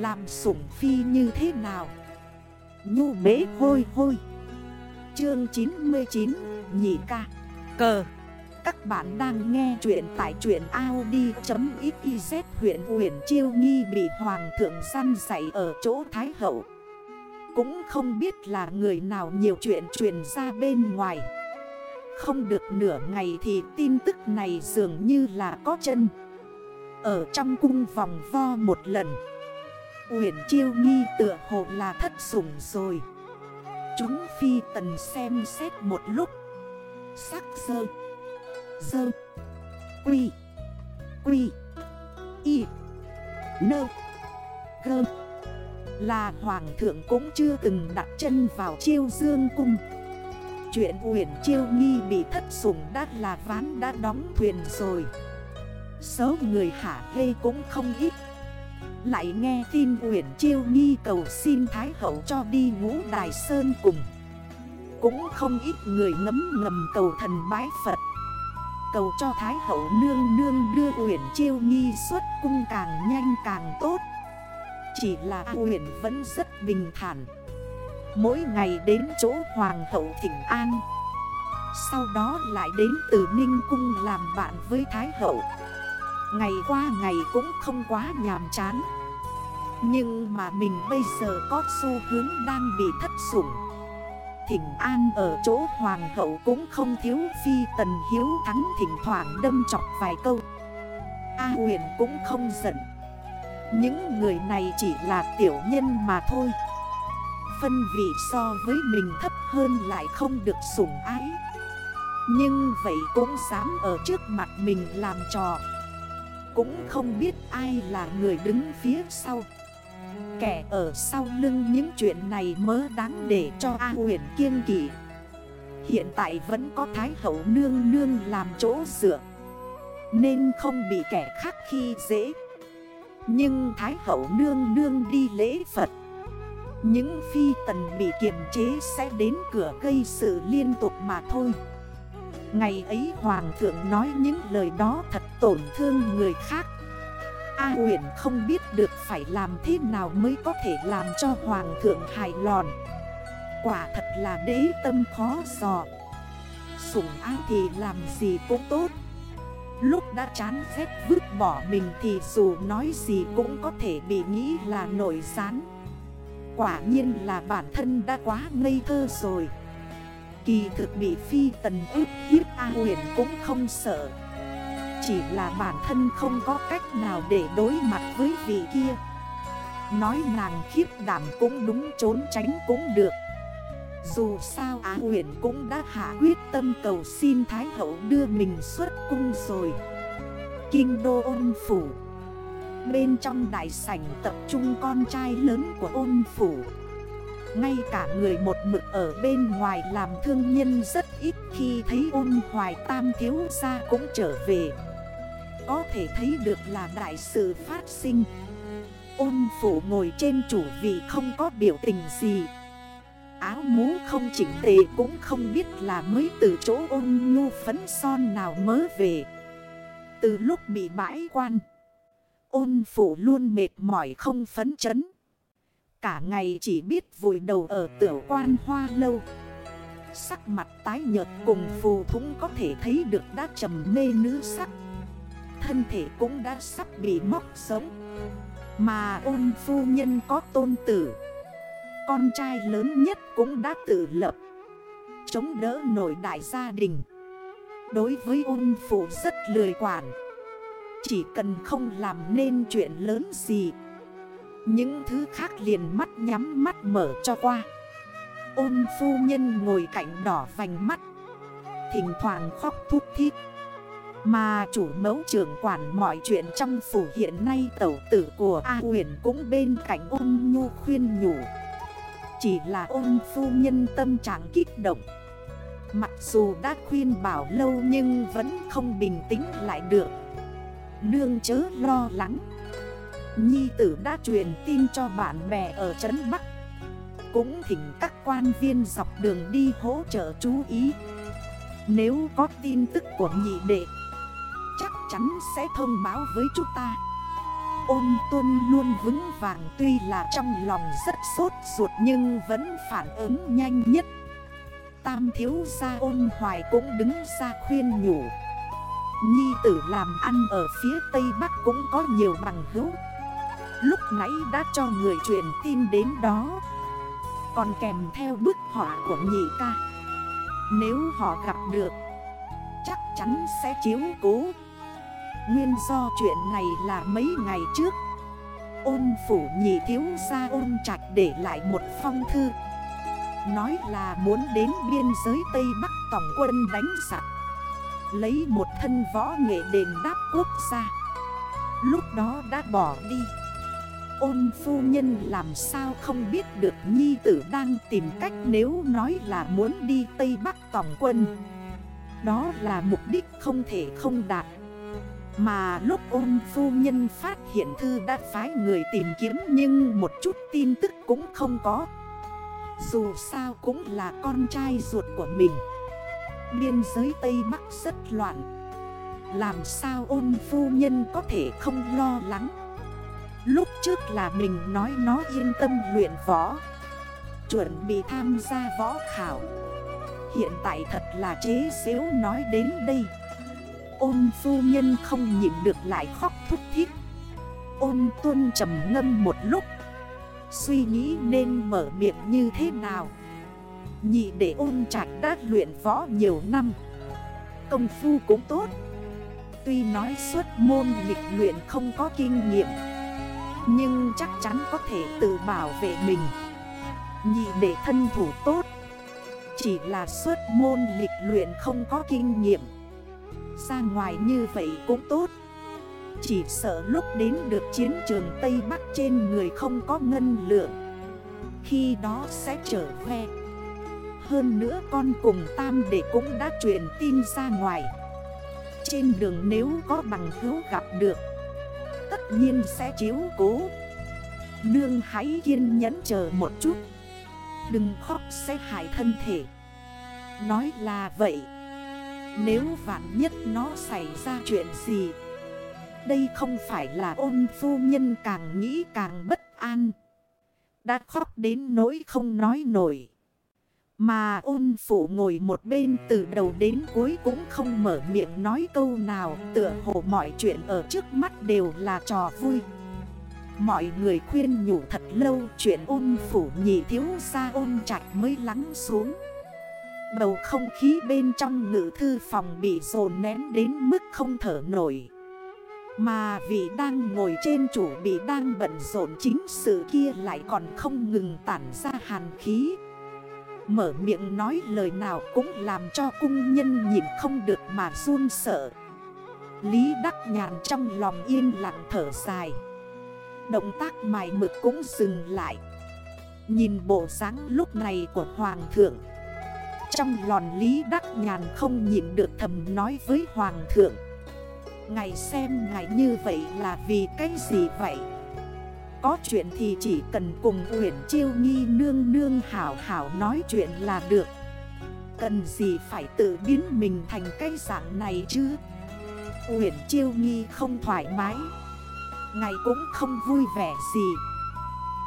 Làm sủng phi như thế nào? Nhu bế hôi hôi. Chương 99 Nhị ca. Cờ. Các bạn đang nghe chuyện tại chuyện Audi.xyz huyện huyện chiêu nghi bị hoàng thượng săn dạy ở chỗ Thái Hậu. Cũng không biết là người nào nhiều chuyện truyền ra bên ngoài. Không được nửa ngày thì tin tức này dường như là có chân. Ở trong cung vòng vo một lần Uyển chiêu nghi tựa hồ là thất sủng rồi. Chúng phi tần xem xét một lúc. Sắc sơ sơ, Quy Quy Y Nơ Gơ. Là hoàng thượng cũng chưa từng đặt chân vào chiêu dương cung. Chuyện Uyển Chiêu Nghi bị thất sủng đã là ván đã đóng thuyền rồi. Số người hả hê cũng không ít lại nghe tin Uyển Chiêu Nghi cầu xin Thái Hậu cho đi ngũ Đài Sơn cùng. Cũng không ít người ngấm ngầm cầu thần bái Phật. Cầu cho Thái Hậu nương nương đưa Uyển Chiêu Nghi xuất cung càng nhanh càng tốt. Chỉ là Uyển vẫn rất bình thản. Mỗi ngày đến chỗ Hoàng hậu thỉnh an. Sau đó lại đến từ Ninh Cung làm bạn với Thái Hậu. Ngày qua ngày cũng không quá nhàm chán. Nhưng mà mình bây giờ có xu hướng đang bị thất sủng. Thỉnh an ở chỗ hoàng hậu cũng không thiếu phi tần hiếu thắng thỉnh thoảng đâm chọc vài câu. A huyền cũng không giận. Những người này chỉ là tiểu nhân mà thôi. Phân vị so với mình thấp hơn lại không được sủng ái. Nhưng vậy cũng dám ở trước mặt mình làm trò. Cũng không biết ai là người đứng phía sau. Kẻ ở sau lưng những chuyện này mớ đáng để cho A huyền kiên kỷ Hiện tại vẫn có Thái Hậu nương nương làm chỗ dựa, Nên không bị kẻ khác khi dễ. Nhưng Thái Hậu nương nương đi lễ Phật, Những phi tần bị kiềm chế sẽ đến cửa gây sự liên tục mà thôi. Ngày ấy Hoàng thượng nói những lời đó thật tổn thương người khác. A huyền không biết được phải làm thế nào mới có thể làm cho Hoàng thượng hài lòn Quả thật là đế tâm khó dò. Sủng ái thì làm gì cũng tốt. Lúc đã chán phép vứt bỏ mình thì dù nói gì cũng có thể bị nghĩ là nổi sán. Quả nhiên là bản thân đã quá ngây thơ rồi. Kỳ thực bị phi tần ướp hiếp A huyền cũng không sợ. Chỉ là bản thân không có cách nào để đối mặt với vị kia. Nói nàng khiếp đảm cũng đúng, trốn tránh cũng được. Dù sao Á huyền cũng đã hạ quyết tâm cầu xin Thái Hậu đưa mình xuất cung rồi. Kinh đô ôn phủ. Bên trong đại sảnh tập trung con trai lớn của ôn phủ. Ngay cả người một mực ở bên ngoài làm thương nhân rất ít khi thấy ôn hoài tam thiếu ra cũng trở về. Có thể thấy được là đại sự phát sinh. Ôn phủ ngồi trên chủ vị không có biểu tình gì. Áo mũ không chỉnh tề cũng không biết là mới từ chỗ ôn nhu phấn son nào mớ về. Từ lúc bị bãi quan, Ôn phủ luôn mệt mỏi không phấn chấn. Cả ngày chỉ biết vùi đầu ở tiểu quan hoa lâu. Sắc mặt tái nhợt cùng phù thúng có thể thấy được đã trầm mê nữ sắc. Thân thể cũng đã sắp bị móc sống. Mà ôn phu nhân có tôn tử. Con trai lớn nhất cũng đã tự lập. Chống đỡ nổi đại gia đình. Đối với ôn phụ rất lười quản. Chỉ cần không làm nên chuyện lớn gì. Những thứ khác liền mắt nhắm mắt mở cho qua. Ôn phu nhân ngồi cạnh đỏ vành mắt. Thỉnh thoảng khóc thút thít. Mà chủ mẫu trưởng quản mọi chuyện trong phủ hiện nay tẩu tử của A huyền cũng bên cạnh ôn nhu khuyên nhủ. Chỉ là ôn phu nhân tâm trạng kích động. Mặc dù đã khuyên bảo lâu nhưng vẫn không bình tĩnh lại được. Nương chớ lo lắng. Nhi tử đã truyền tin cho bạn bè ở Trấn Bắc. Cũng thỉnh các quan viên dọc đường đi hỗ trợ chú ý. Nếu có tin tức của nhị đệ chắn sẽ thông báo với chúng ta. Ôn tuân luôn vững vàng tuy là trong lòng rất sốt ruột nhưng vẫn phản ứng nhanh nhất. Tam thiếu gia ôn hoài cũng đứng ra khuyên nhủ. Nhi tử làm ăn ở phía Tây Bắc cũng có nhiều bằng hữu. Lúc nãy đã cho người truyền tin đến đó. Còn kèm theo bức họa của nhị ca. Nếu họ gặp được, Chắc chắn sẽ chiếu cố. Nguyên do chuyện này là mấy ngày trước. Ôn phủ nhị thiếu ra ôn trạch để lại một phong thư. Nói là muốn đến biên giới Tây Bắc tổng quân đánh sạc Lấy một thân võ nghệ đền đáp quốc gia. Lúc đó đã bỏ đi. Ôn phu nhân làm sao không biết được nhi tử đang tìm cách nếu nói là muốn đi Tây Bắc tổng quân. Đó là mục đích không thể không đạt. Mà lúc ôn phu nhân phát hiện thư đã phái người tìm kiếm Nhưng một chút tin tức cũng không có. Dù sao cũng là con trai ruột của mình. Biên giới Tây Bắc rất loạn. Làm sao ôn phu nhân có thể không lo lắng? Lúc trước là mình nói nó yên tâm luyện võ, Chuẩn bị tham gia võ khảo. Hiện tại thật là chế xếu nói đến đây. Ôn phu nhân không nhịn được lại khóc thúc thiết Ôn tuân trầm ngâm một lúc. Suy nghĩ nên mở miệng như thế nào? Nhị để ôn trạch đã luyện võ nhiều năm. Công phu cũng tốt. Tuy nói suốt môn lịch luyện không có kinh nghiệm, Nhưng chắc chắn có thể tự bảo vệ mình. Nhị để thân thủ tốt. Chỉ là suốt môn lịch luyện không có kinh nghiệm. Ra ngoài như vậy cũng tốt. Chỉ sợ lúc đến được chiến trường Tây Bắc trên người không có ngân lượng. Khi đó sẽ trở về. Hơn nữa con cùng tam để cũng đã truyền tin ra ngoài. Trên đường nếu có bằng hữu gặp được, Tất nhiên sẽ chiếu cố. Nương hãy kiên nhẫn chờ một chút. Đừng khóc sẽ hại thân thể. Nói là vậy. Nếu vạn nhất nó xảy ra chuyện gì, Đây không phải là ôn phu nhân càng nghĩ càng bất an. Đã khóc đến nỗi không nói nổi, mà ôn phụ ngồi một bên từ đầu đến cuối cũng không mở miệng nói câu nào. Tựa hồ mọi chuyện ở trước mắt đều là trò vui. Mọi người khuyên nhủ thật lâu, chuyện ôn phủ nhị thiếu ra ôn chạch mới lắng xuống. Bầu không khí bên trong ngự thư phòng bị dồn nén đến mức không thở nổi. Mà vị đang ngồi trên chủ bị đang bận rộn chính sự kia lại còn không ngừng tản ra hàn khí. Mở miệng nói lời nào cũng làm cho cung nhân nhìn không được mà run sợ. Lý Đắc Nhàn trong lòng yên lặng thở dài. Động tác mài mực cũng dừng lại. Nhìn bộ dáng lúc này của Hoàng thượng trong lòn Lý Đắc Nhàn không nhịn được thầm nói với Hoàng thượng. Ngài xem ngài như vậy là vì cái gì vậy? Có chuyện thì chỉ cần cùng Uyển Chiêu Nghi nương nương hảo hảo nói chuyện là được. Cần gì phải tự biến mình thành cái dạng này chứ? Uyển Chiêu Nghi không thoải mái. Ngày cũng không vui vẻ gì.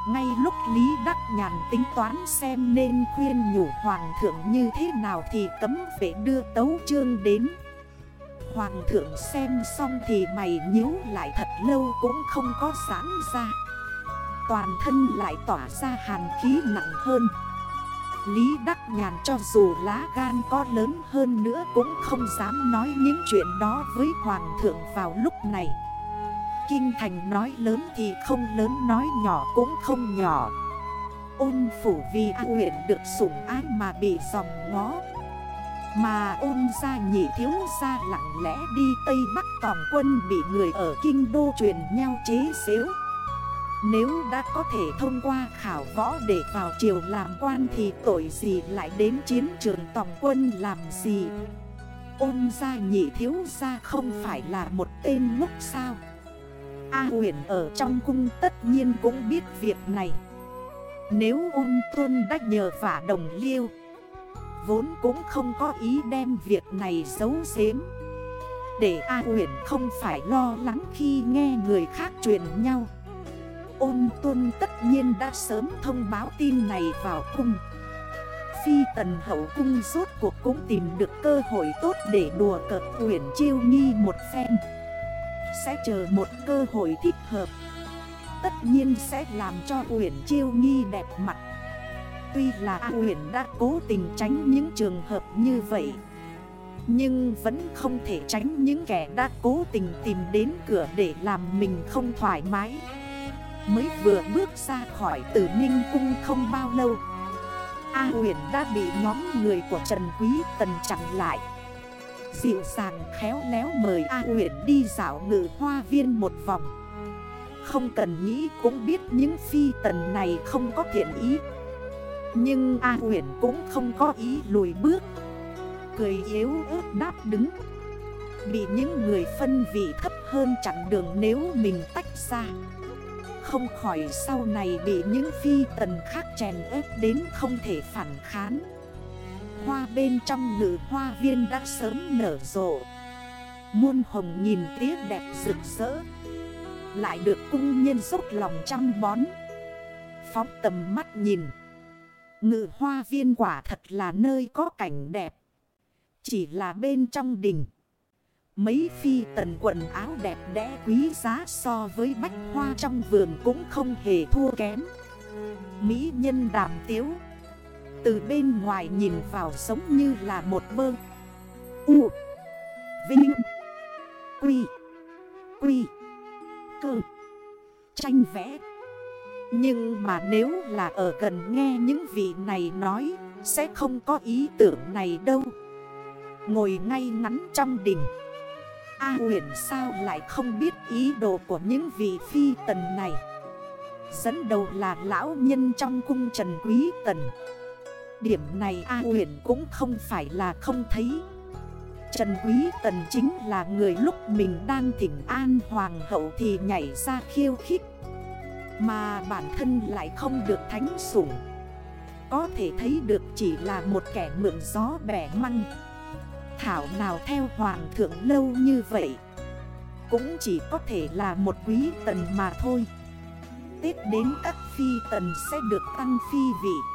Ngay lúc Lý Đắc Nhàn tính toán xem nên khuyên nhủ Hoàng thượng như thế nào thì cấm phải đưa tấu chương đến. Hoàng thượng xem xong thì mày nhíu lại thật lâu cũng không có sáng ra. Toàn thân lại tỏa ra hàn khí nặng hơn. Lý Đắc Nhàn cho dù lá gan có lớn hơn nữa cũng không dám nói những chuyện đó với Hoàng thượng vào lúc này. Kinh thành nói lớn thì không lớn, nói nhỏ cũng không nhỏ. Ôn phủ vì A huyện được sủng ái mà bị dòng ngó. Mà ôn ra nhị thiếu ra lặng lẽ đi Tây Bắc tòng quân bị người ở kinh đô truyền nhau chế xếu. Nếu đã có thể thông qua khảo võ để vào triều làm quan thì tội gì lại đến chiến trường tổng quân làm gì? Ôn gia nhị thiếu gia không phải là một tên ngốc sao? A huyền ở trong cung tất nhiên cũng biết việc này. Nếu ôn tuân đã nhờ vả đồng liêu, Vốn cũng không có ý đem việc này giấu giếm. Để A Uyển không phải lo lắng khi nghe người khác truyền nhau, Ôn tuân tất nhiên đã sớm thông báo tin này vào cung. Phi tần hậu cung rốt cuộc cũng tìm được cơ hội tốt để đùa cợt Uyển chiêu nghi một phen. Sẽ chờ một cơ hội thích hợp. Tất nhiên sẽ làm cho Uyển chiêu nghi đẹp mặt. Tuy là Uyển đã cố tình tránh những trường hợp như vậy, Nhưng vẫn không thể tránh những kẻ đã cố tình tìm đến cửa để làm mình không thoải mái. Mới vừa bước ra khỏi tử ninh cung không bao lâu, A huyền đã bị nhóm người của Trần Quý Tần chặn lại. Dịu dàng khéo léo mời A huyền đi dạo ngự hoa viên một vòng. Không cần nghĩ cũng biết những phi tần này không có thiện ý. Nhưng A huyền cũng không có ý lùi bước. Cười yếu ớt đáp đứng. Bị những người phân vị thấp hơn chặn đường nếu mình tách ra. Không khỏi sau này bị những phi tần khác chèn ép đến không thể phản kháng. Hoa bên trong ngự hoa viên đã sớm nở rộ. Muôn hồng nhìn tía đẹp rực rỡ. Lại được cung nhân rốt lòng chăm bón. Phóng tầm mắt nhìn. Ngự hoa viên quả thật là nơi có cảnh đẹp. Chỉ là bên trong đình. Mấy phi tần quần áo đẹp đẽ quý giá so với bách hoa trong vườn cũng không hề thua kém. Mỹ nhân đàm tiếu. Từ bên ngoài nhìn vào giống như là một bơ U, Vinh, Quy Quy, Cơ. Tranh vẽ. Nhưng mà nếu là ở gần nghe những vị này nói, Sẽ không có ý tưởng này đâu. Ngồi ngay ngắn trong đình. A huyền sao lại không biết ý đồ của những vị phi tần này? Dẫn đầu là lão nhân trong cung trần quý tần. Điểm này A huyền cũng không phải là không thấy. Trần Quý Tần chính là người lúc mình đang thỉnh an hoàng hậu thì nhảy ra khiêu khích. Mà bản thân lại không được thánh sủng. Có thể thấy được chỉ là một kẻ mượn gió bẻ măng. Thảo nào theo hoàng thượng lâu như vậy, Cũng chỉ có thể là một quý tần mà thôi. Tết đến các phi tần sẽ được tăng phi vị.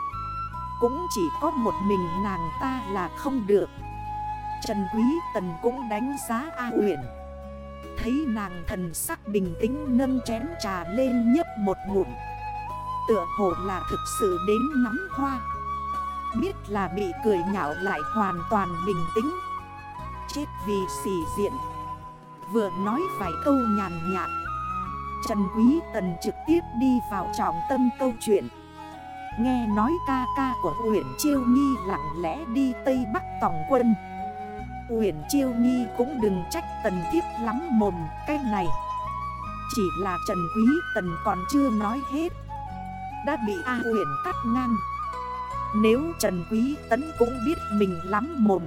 Cũng chỉ có một mình nàng ta là không được. Trần Quý Tần cũng đánh giá A Uyển. Thấy nàng thần sắc bình tĩnh nâng chén trà lên nhấp một ngụm. Tựa hồ là thực sự đến nắm hoa. Biết là bị cười nhạo lại hoàn toàn bình tĩnh. Chết vì xỉ diện. Vừa nói vài câu nhàn nhạt. Trần Quý Tần trực tiếp đi vào trọng tâm câu chuyện. Nghe nói ca ca của huyện Chiêu Nghi lặng lẽ đi Tây Bắc tòng quân. Huyện Chiêu Nghi cũng đừng trách Tần Thiếp lắm mồm, cái này. Chỉ là Trần Quý Tần còn chưa nói hết. Đã bị A huyện cắt ngang. Nếu Trần Quý Tấn cũng biết mình lắm mồm,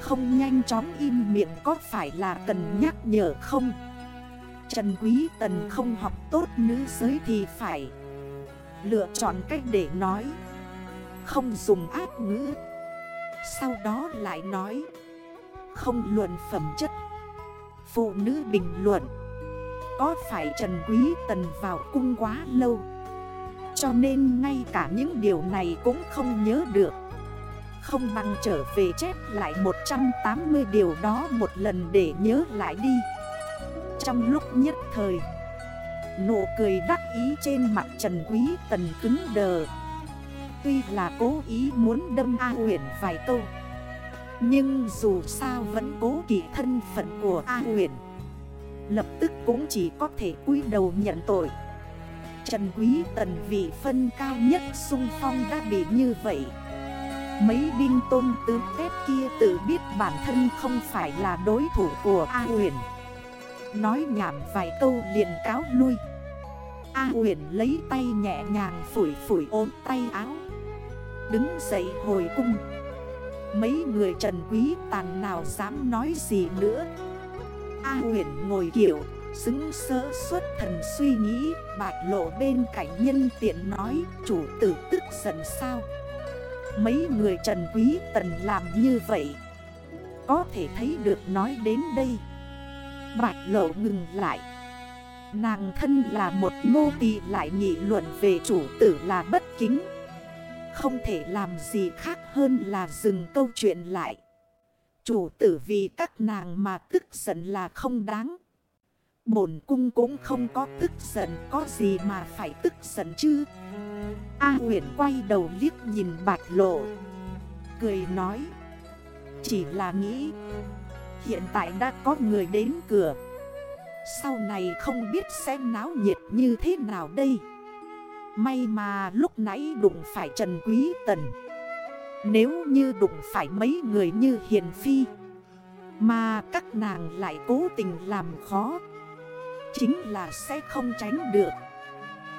không nhanh chóng im miệng có phải là cần nhắc nhở không? Trần Quý Tần không học tốt nữ giới thì phải. Lựa chọn cách để nói. Không dùng ác ngữ. Sau đó lại nói. Không luận phẩm chất. Phụ nữ bình luận. Có phải Trần Quý Tần vào cung quá lâu? Cho nên ngay cả những điều này cũng không nhớ được. Không bằng trở về chép lại 180 điều đó một lần để nhớ lại đi. Trong lúc nhất thời Nụ cười đắc ý trên mặt Trần Quý Tần cứng đờ. Tuy là cố ý muốn đâm A huyền vài câu, Nhưng dù sao vẫn cố kỵ thân phận của A huyền. Lập tức cũng chỉ có thể cúi đầu nhận tội. Trần Quý Tần vị phân cao nhất sung phong đã bị như vậy. Mấy binh tôn tứ tép kia tự biết bản thân không phải là đối thủ của A huyền. Nói nhảm vài câu liền cáo lui. A huyền lấy tay nhẹ nhàng phủi phủi ôm tay áo. Đứng dậy hồi cung. Mấy người trần quý tàn nào dám nói gì nữa. A huyền ngồi kiểu, Xứng sỡ suốt thần suy nghĩ, Bạch lộ bên cạnh nhân tiện nói, Chủ tử tức giận sao? Mấy người Trần Quý Tần làm như vậy. Có thể thấy được nói đến đây. Bạch lộ ngừng lại. Nàng thân là một nô tỳ lại nghị luận về chủ tử là bất kính. Không thể làm gì khác hơn là dừng câu chuyện lại. Chủ tử vì các nàng mà tức giận là không đáng. Bổn cung cũng không có tức giận, Có gì mà phải tức giận chứ? A huyền quay đầu liếc nhìn bạch lộ, Cười nói, Chỉ là nghĩ Hiện tại đã có người đến cửa. Sau này không biết xem náo nhiệt như thế nào đây. May mà lúc nãy đụng phải Trần Quý Tần. Nếu như đụng phải mấy người như Hiền Phi, Mà các nàng lại cố tình làm khó, Chính là sẽ không tránh được.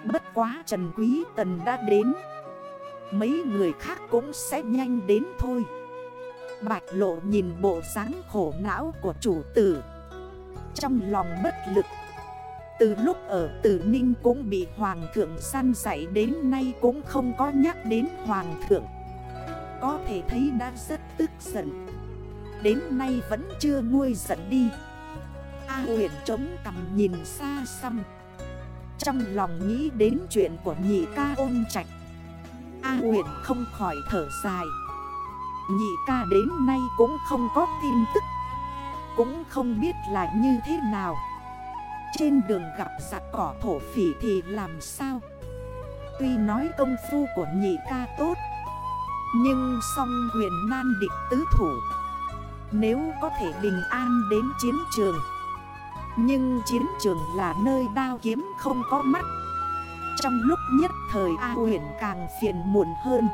Bất quá Trần Quý Tần đã đến. Mấy người khác cũng sẽ nhanh đến thôi. Bạch lộ nhìn bộ dáng khổ não của chủ tử. Trong lòng bất lực, Từ lúc ở tử ninh cũng bị hoàng thượng săn dạy đến nay cũng không có nhắc đến hoàng thượng. Có thể thấy đã rất tức giận. Đến nay vẫn chưa nguôi giận đi. A huyện trống cầm nhìn xa xăm. Trong lòng nghĩ đến chuyện của nhị ca ôn trạch, A huyện không khỏi thở dài. Nhị ca đến nay cũng không có tin tức. Cũng không biết là như thế nào. Trên đường gặp giặc cỏ thổ phỉ thì làm sao? Tuy nói công phu của nhị ca tốt, Nhưng song quyền nan địch tứ thủ, Nếu có thể bình an đến chiến trường. Nhưng chiến trường là nơi đao kiếm không có mắt. Trong lúc nhất thời A huyền càng phiền muộn hơn.